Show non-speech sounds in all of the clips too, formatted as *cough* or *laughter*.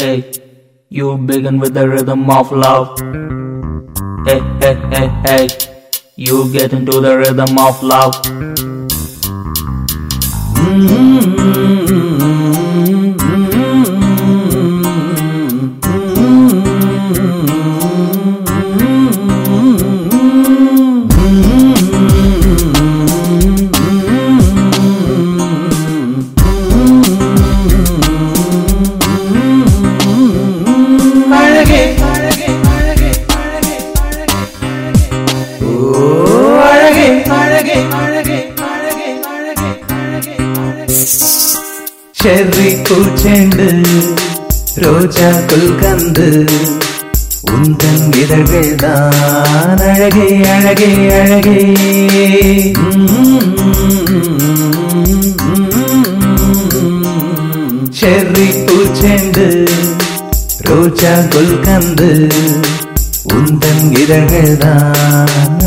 Hey, you begin with the rhythm of love. Hey, hey, hey, hey, you get into the rhythm of love. Mm -hmm. அழகே அழகே அழகே அழகே அழகே அழகே cherry பூச்செண்டு ரோஜா குல்கந்து உந்தன் இதழ்கள் தான். அழகே அழகே அழகே. செர்ரி பூச்செண்டு ரோஜா குல்கந்து உந்தன் இதழ்கள் தான்.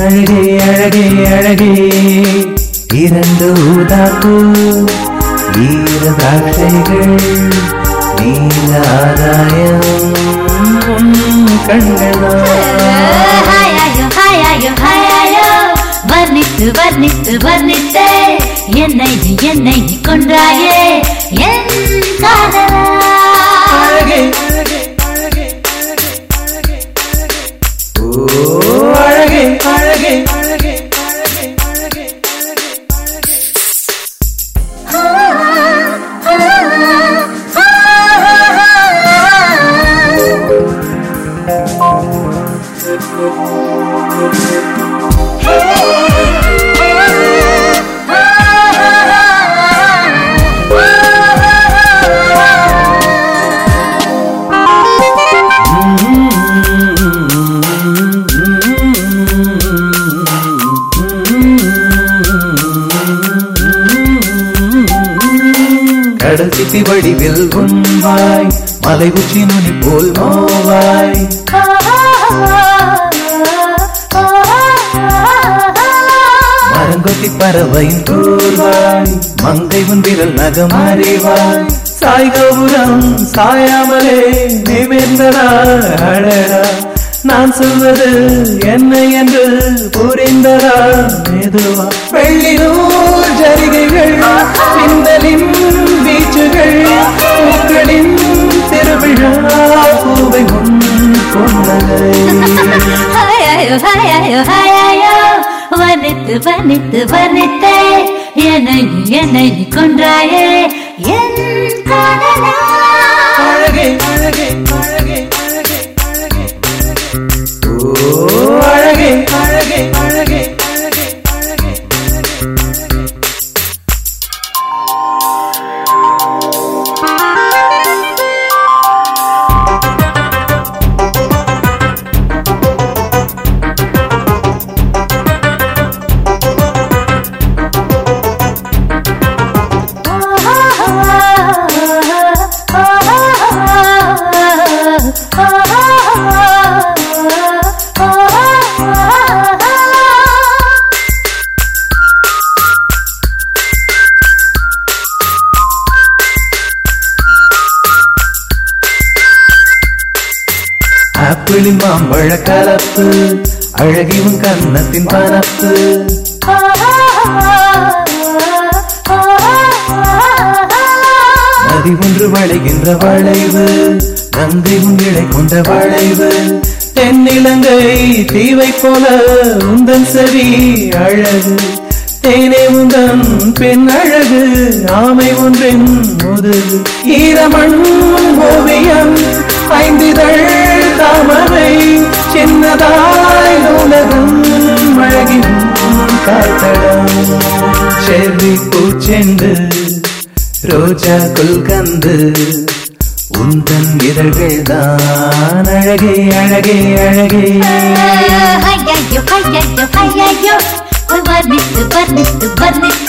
அழகே அழகே. இரண்டு ஊதாப்பு ஈர தாட்சைகள் நீல ஆதாயம். உன் கண்கள்தான் வர்ணித்து வர்ணித்து வர்ணித்தே. என்னை என்னை கொன்றாயே. என் கடல் சிப்பி வடிவில் உண்பாய் மலை உச்சி நுனி போல் மோவாய் மரங்கொத்தி பறவையும் தூர்வாய் மங்கை உன் விரல் நகம் அறிவாய் சாய் சாய்கபுரம் சாயாமலே நிமிர்ந்ததா அழகா நான் சொல்வது என்ன என்று புரிந்ததா? மெதுவா. வெள்ளி நூல் ஜரிகைகள் பிந்தலின் பீச்சுகள் பூக்களின் திருவிழா பூவை முன் கொண்டதை *laughs* ஹாயாயோ ஹாயாயோ ஹாயாயோ வர்ணித்து வர்ணித்து வர்ணித்தே என்னை என்னை கொன்றாயே என் ஆப்பிளின் கலப்பு அழகி உன் கன்னத்தின் பரப்பு. நதி ஒன்று வளைகின்ற வளைவு நந்தி உன் இழை கொண்ட வளைவு. தென்னிலங்கை தீவை போல உந்தன் சரி அழகு. தேனே உந்தன் பெண் அழகு ஆமை ஒன்றின் முதுகு. ஈரமண் ஓவியம் ஐந்திதழ் தாமரை சின்னதாய் உலகம் அழகின் காத்தடம் செவி பூச்செண்டு ரோஜா குல்கந்து உந்தன் இதழ்கள் தான். அழகே அழகே அழகே. ஐயோ ஐயோ ஐயோ வர்ணித்து வர்ணித்து வர்ணித்தே என்னை